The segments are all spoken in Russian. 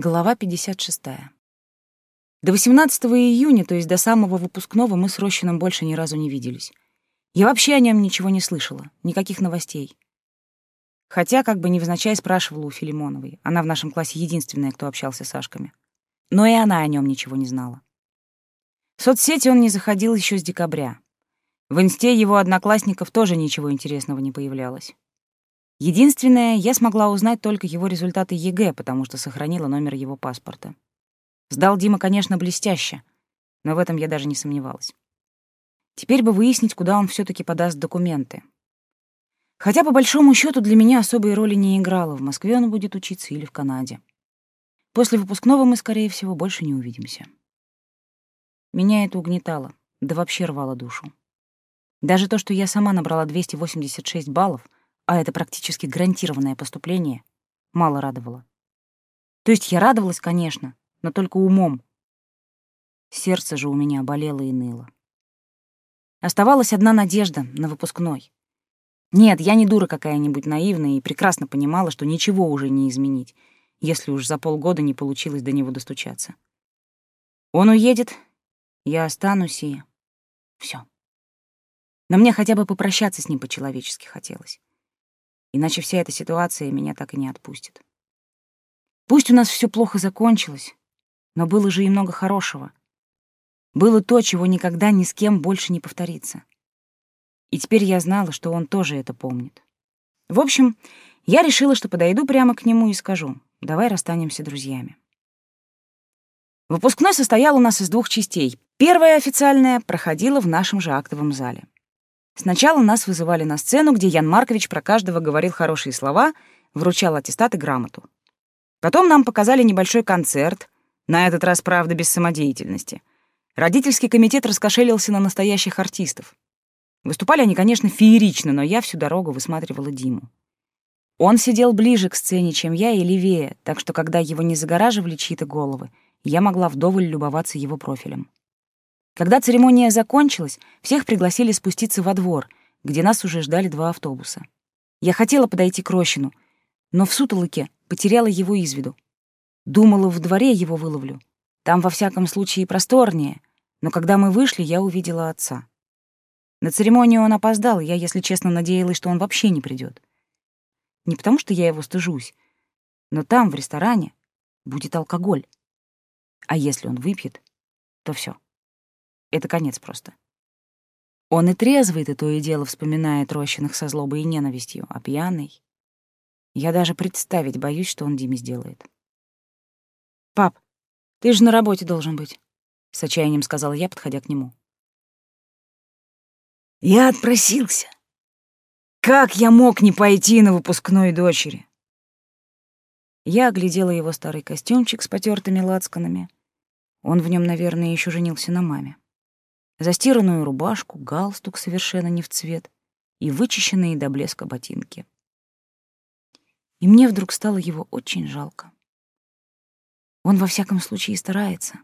Глава 56. До 18 июня, то есть до самого выпускного, мы с Рощином больше ни разу не виделись. Я вообще о нем ничего не слышала, никаких новостей. Хотя, как бы невзначай, спрашивала у Филимоновой. Она в нашем классе единственная, кто общался с Сашками. Но и она о нем ничего не знала. В соцсети он не заходил еще с декабря. В инсте его одноклассников тоже ничего интересного не появлялось. Единственное, я смогла узнать только его результаты ЕГЭ, потому что сохранила номер его паспорта. Сдал Дима, конечно, блестяще, но в этом я даже не сомневалась. Теперь бы выяснить, куда он все таки подаст документы. Хотя, по большому счету для меня особой роли не играло, в Москве он будет учиться или в Канаде. После выпускного мы, скорее всего, больше не увидимся. Меня это угнетало, да вообще рвало душу. Даже то, что я сама набрала 286 баллов — а это практически гарантированное поступление, мало радовало. То есть я радовалась, конечно, но только умом. Сердце же у меня болело и ныло. Оставалась одна надежда на выпускной. Нет, я не дура какая-нибудь наивная и прекрасно понимала, что ничего уже не изменить, если уж за полгода не получилось до него достучаться. Он уедет, я останусь и... все. Но мне хотя бы попрощаться с ним по-человечески хотелось иначе вся эта ситуация меня так и не отпустит. Пусть у нас все плохо закончилось, но было же и много хорошего. Было то, чего никогда ни с кем больше не повторится. И теперь я знала, что он тоже это помнит. В общем, я решила, что подойду прямо к нему и скажу, давай расстанемся друзьями. Выпускной состоял у нас из двух частей. Первая официальная проходила в нашем же актовом зале. Сначала нас вызывали на сцену, где Ян Маркович про каждого говорил хорошие слова, вручал аттестат и грамоту. Потом нам показали небольшой концерт, на этот раз, правда, без самодеятельности. Родительский комитет раскошелился на настоящих артистов. Выступали они, конечно, феерично, но я всю дорогу высматривала Диму. Он сидел ближе к сцене, чем я, и левее, так что когда его не загораживали чьи-то головы, я могла вдоволь любоваться его профилем. Когда церемония закончилась, всех пригласили спуститься во двор, где нас уже ждали два автобуса. Я хотела подойти к Рощину, но в сутолоке потеряла его из виду. Думала, в дворе его выловлю. Там, во всяком случае, просторнее. Но когда мы вышли, я увидела отца. На церемонию он опоздал, я, если честно, надеялась, что он вообще не придет. Не потому, что я его стыжусь, но там, в ресторане, будет алкоголь. А если он выпьет, то все. Это конец просто. Он и трезвый-то то и дело вспоминает рощиных со злобой и ненавистью, а пьяный... Я даже представить боюсь, что он Диме сделает. «Пап, ты же на работе должен быть», — с отчаянием сказала я, подходя к нему. «Я отпросился. Как я мог не пойти на выпускной дочери?» Я оглядела его старый костюмчик с потертыми лацканами. Он в нем, наверное, еще женился на маме застиранную рубашку, галстук совершенно не в цвет и вычищенные до блеска ботинки. И мне вдруг стало его очень жалко. Он во всяком случае старается.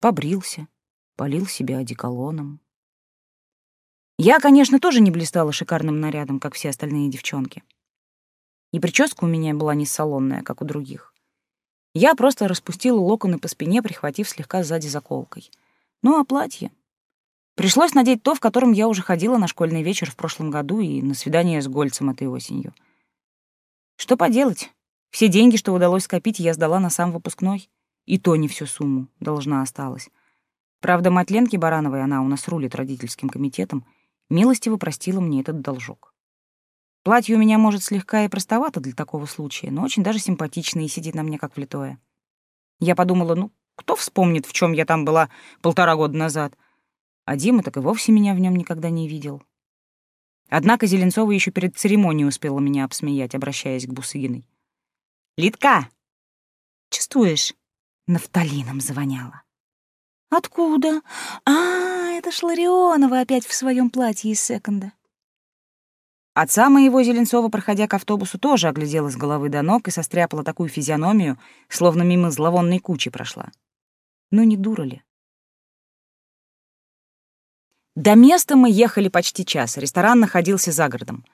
Побрился, полил себя одеколоном. Я, конечно, тоже не блистала шикарным нарядом, как все остальные девчонки. И прическа у меня была не салонная, как у других. Я просто распустила локоны по спине, прихватив слегка сзади заколкой — ну, а платье? Пришлось надеть то, в котором я уже ходила на школьный вечер в прошлом году и на свидание с Гольцем этой осенью. Что поделать? Все деньги, что удалось скопить, я сдала на сам выпускной. И то не всю сумму, должна осталась. Правда, мать Ленки Барановой, она у нас рулит родительским комитетом, милостиво простила мне этот должок. Платье у меня, может, слегка и простовато для такого случая, но очень даже симпатичное и сидит на мне как влитое. Я подумала, ну, кто вспомнит, в чем я там была полтора года назад? А Дима так и вовсе меня в нем никогда не видел. Однако Зеленцова еще перед церемонией успела меня обсмеять, обращаясь к Бусыгиной. «Литка! Чувствуешь?» Нафталином завоняла. «Откуда? А, это ж Ларионова опять в своем платье из секонда». Отца моего Зеленцова, проходя к автобусу, тоже оглядела с головы до ног и состряпала такую физиономию, словно мимо зловонной кучи прошла. Ну не дура ли? До места мы ехали почти час, ресторан находился за городом.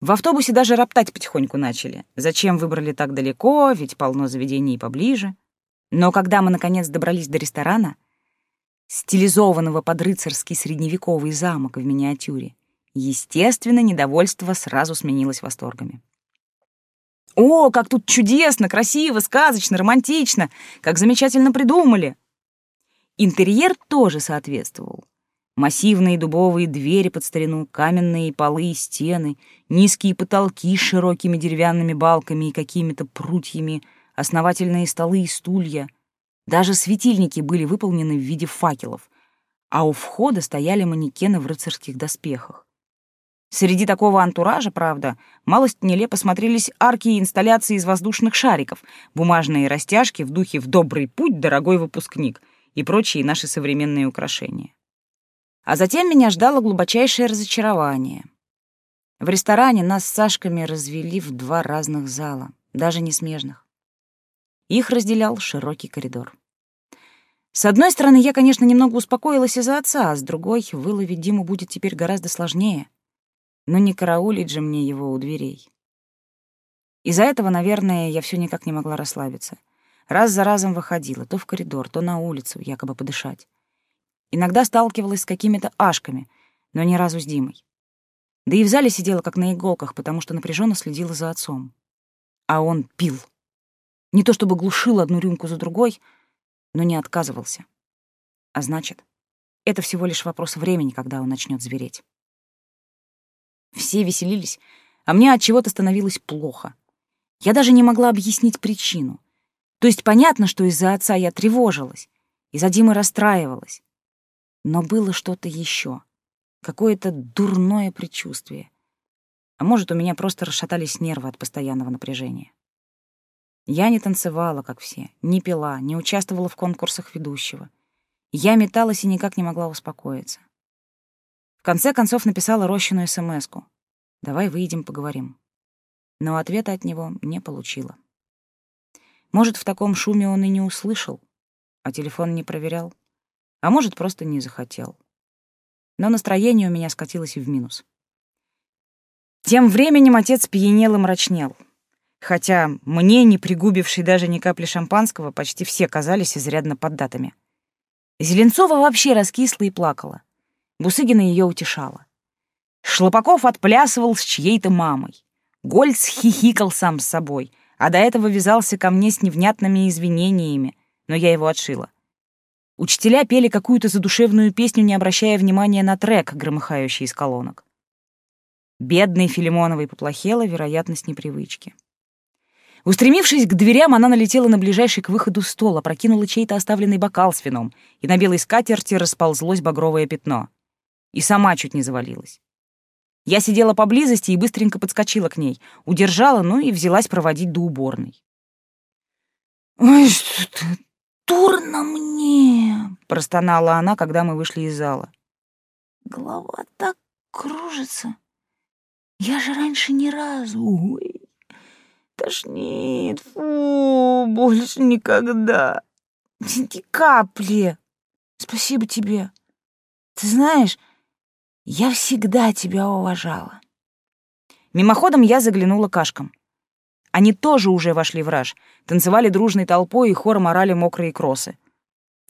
В автобусе даже роптать потихоньку начали. Зачем выбрали так далеко, ведь полно заведений поближе. Но когда мы, наконец, добрались до ресторана, стилизованного под рыцарский средневековый замок в миниатюре, естественно, недовольство сразу сменилось восторгами. «О, как тут чудесно, красиво, сказочно, романтично! Как замечательно придумали!» Интерьер тоже соответствовал. Массивные дубовые двери под старину, каменные полы и стены, низкие потолки с широкими деревянными балками и какими-то прутьями, основательные столы и стулья. Даже светильники были выполнены в виде факелов, а у входа стояли манекены в рыцарских доспехах. Среди такого антуража, правда, малость нелепо смотрелись арки и инсталляции из воздушных шариков, бумажные растяжки в духе «в добрый путь, дорогой выпускник» и прочие наши современные украшения. А затем меня ждало глубочайшее разочарование. В ресторане нас с Сашками развели в два разных зала, даже не смежных. Их разделял широкий коридор. С одной стороны, я, конечно, немного успокоилась из-за отца, а с другой, выловить Диму будет теперь гораздо сложнее — но не караулить же мне его у дверей. Из-за этого, наверное, я все никак не могла расслабиться. Раз за разом выходила, то в коридор, то на улицу, якобы подышать. Иногда сталкивалась с какими-то ашками, но ни разу с Димой. Да и в зале сидела как на иголках, потому что напряженно следила за отцом. А он пил. Не то чтобы глушил одну рюмку за другой, но не отказывался. А значит, это всего лишь вопрос времени, когда он начнет звереть. Все веселились, а мне от чего-то становилось плохо. Я даже не могла объяснить причину. То есть понятно, что из-за отца я тревожилась, из-за Димы расстраивалась. Но было что-то еще, какое-то дурное предчувствие. А может, у меня просто расшатались нервы от постоянного напряжения. Я не танцевала, как все, не пила, не участвовала в конкурсах ведущего. Я металась и никак не могла успокоиться. В конце концов написала Рощину смс -ку. «Давай выйдем, поговорим». Но ответа от него не получила. Может, в таком шуме он и не услышал, а телефон не проверял, а может, просто не захотел. Но настроение у меня скатилось в минус. Тем временем отец пьянел и мрачнел. Хотя мне, не пригубивший даже ни капли шампанского, почти все казались изрядно поддатыми. Зеленцова вообще раскисла и плакала. Бусыгина ее утешала. Шлопаков отплясывал с чьей-то мамой. Гольц хихикал сам с собой, а до этого вязался ко мне с невнятными извинениями, но я его отшила. Учителя пели какую-то задушевную песню, не обращая внимания на трек, громыхающий из колонок. Бедной Филимоновой поплохело, вероятно, с непривычки. Устремившись к дверям, она налетела на ближайший к выходу стол, опрокинула чей-то оставленный бокал с вином, и на белой скатерти расползлось багровое пятно и сама чуть не завалилась. Я сидела поблизости и быстренько подскочила к ней, удержала, ну и взялась проводить до уборной. «Ой, что-то дурно мне!» — простонала она, когда мы вышли из зала. «Голова так кружится. Я же раньше ни разу... Ой, тошнит, фу, больше никогда. Ни капли. Спасибо тебе. Ты знаешь, я всегда тебя уважала. Мимоходом я заглянула кашкам. Они тоже уже вошли в раж, танцевали дружной толпой и хором орали мокрые кросы.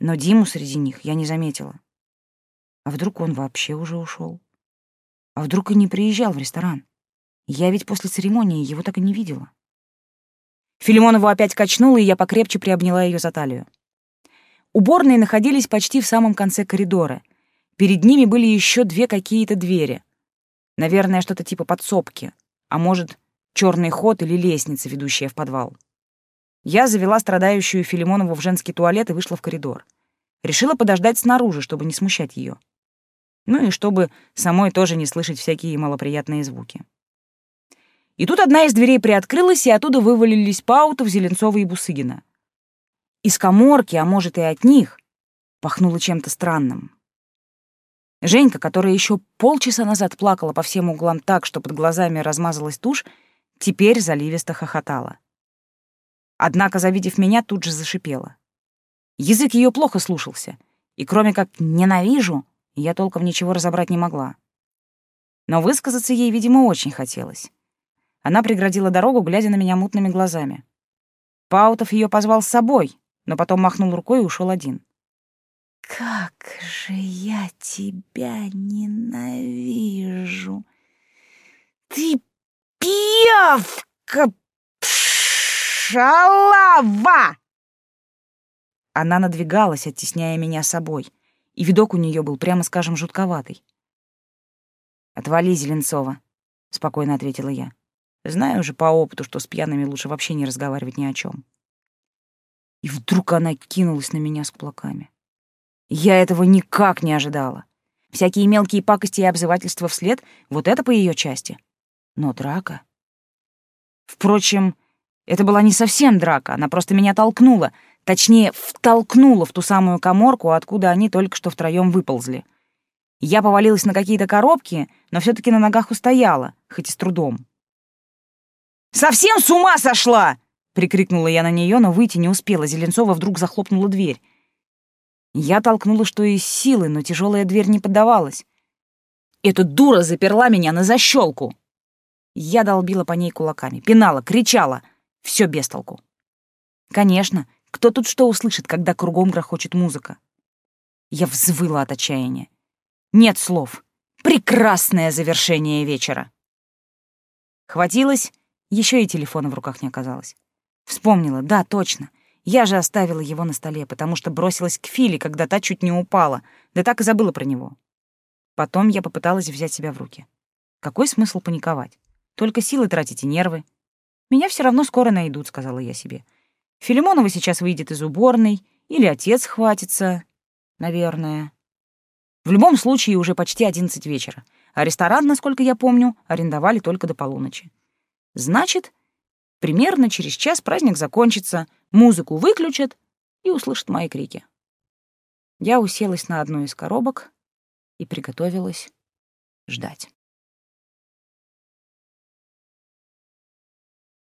Но Диму среди них я не заметила. А вдруг он вообще уже ушел? А вдруг и не приезжал в ресторан? Я ведь после церемонии его так и не видела. Филимонову опять качнула, и я покрепче приобняла ее за талию. Уборные находились почти в самом конце коридора, Перед ними были еще две какие-то двери. Наверное, что-то типа подсобки, а может, черный ход или лестница, ведущая в подвал. Я завела страдающую Филимонову в женский туалет и вышла в коридор. Решила подождать снаружи, чтобы не смущать ее. Ну и чтобы самой тоже не слышать всякие малоприятные звуки. И тут одна из дверей приоткрылась, и оттуда вывалились Паутов, Зеленцова и Бусыгина. Из коморки, а может и от них, пахнуло чем-то странным. Женька, которая еще полчаса назад плакала по всем углам так, что под глазами размазалась тушь, теперь заливисто хохотала. Однако, завидев меня, тут же зашипела. Язык ее плохо слушался, и кроме как «ненавижу», я толком ничего разобрать не могла. Но высказаться ей, видимо, очень хотелось. Она преградила дорогу, глядя на меня мутными глазами. Паутов ее позвал с собой, но потом махнул рукой и ушел один. «Как же я тебя ненавижу! Ты пиявка шалава!» Она надвигалась, оттесняя меня собой, и видок у нее был, прямо скажем, жутковатый. «Отвали, Зеленцова», — спокойно ответила я. «Знаю уже по опыту, что с пьяными лучше вообще не разговаривать ни о чем. И вдруг она кинулась на меня с кулаками. Я этого никак не ожидала. Всякие мелкие пакости и обзывательства вслед — вот это по ее части. Но драка... Впрочем, это была не совсем драка, она просто меня толкнула, точнее, втолкнула в ту самую коморку, откуда они только что втроем выползли. Я повалилась на какие-то коробки, но все таки на ногах устояла, хоть и с трудом. «Совсем с ума сошла!» — прикрикнула я на нее, но выйти не успела. Зеленцова вдруг захлопнула дверь. Я толкнула что из силы, но тяжелая дверь не поддавалась. Эта дура заперла меня на защелку. Я долбила по ней кулаками, пинала, кричала. Все без толку. Конечно, кто тут что услышит, когда кругом грохочет музыка? Я взвыла от отчаяния. Нет слов. Прекрасное завершение вечера. Хватилось, еще и телефона в руках не оказалось. Вспомнила, да, точно. Я же оставила его на столе, потому что бросилась к Филе, когда та чуть не упала, да так и забыла про него. Потом я попыталась взять себя в руки. Какой смысл паниковать? Только силы тратить и нервы. Меня все равно скоро найдут, сказала я себе. Филимонова сейчас выйдет из уборной, или отец хватится, наверное. В любом случае уже почти одиннадцать вечера, а ресторан, насколько я помню, арендовали только до полуночи. Значит, примерно через час праздник закончится — музыку выключат и услышат мои крики. Я уселась на одну из коробок и приготовилась ждать.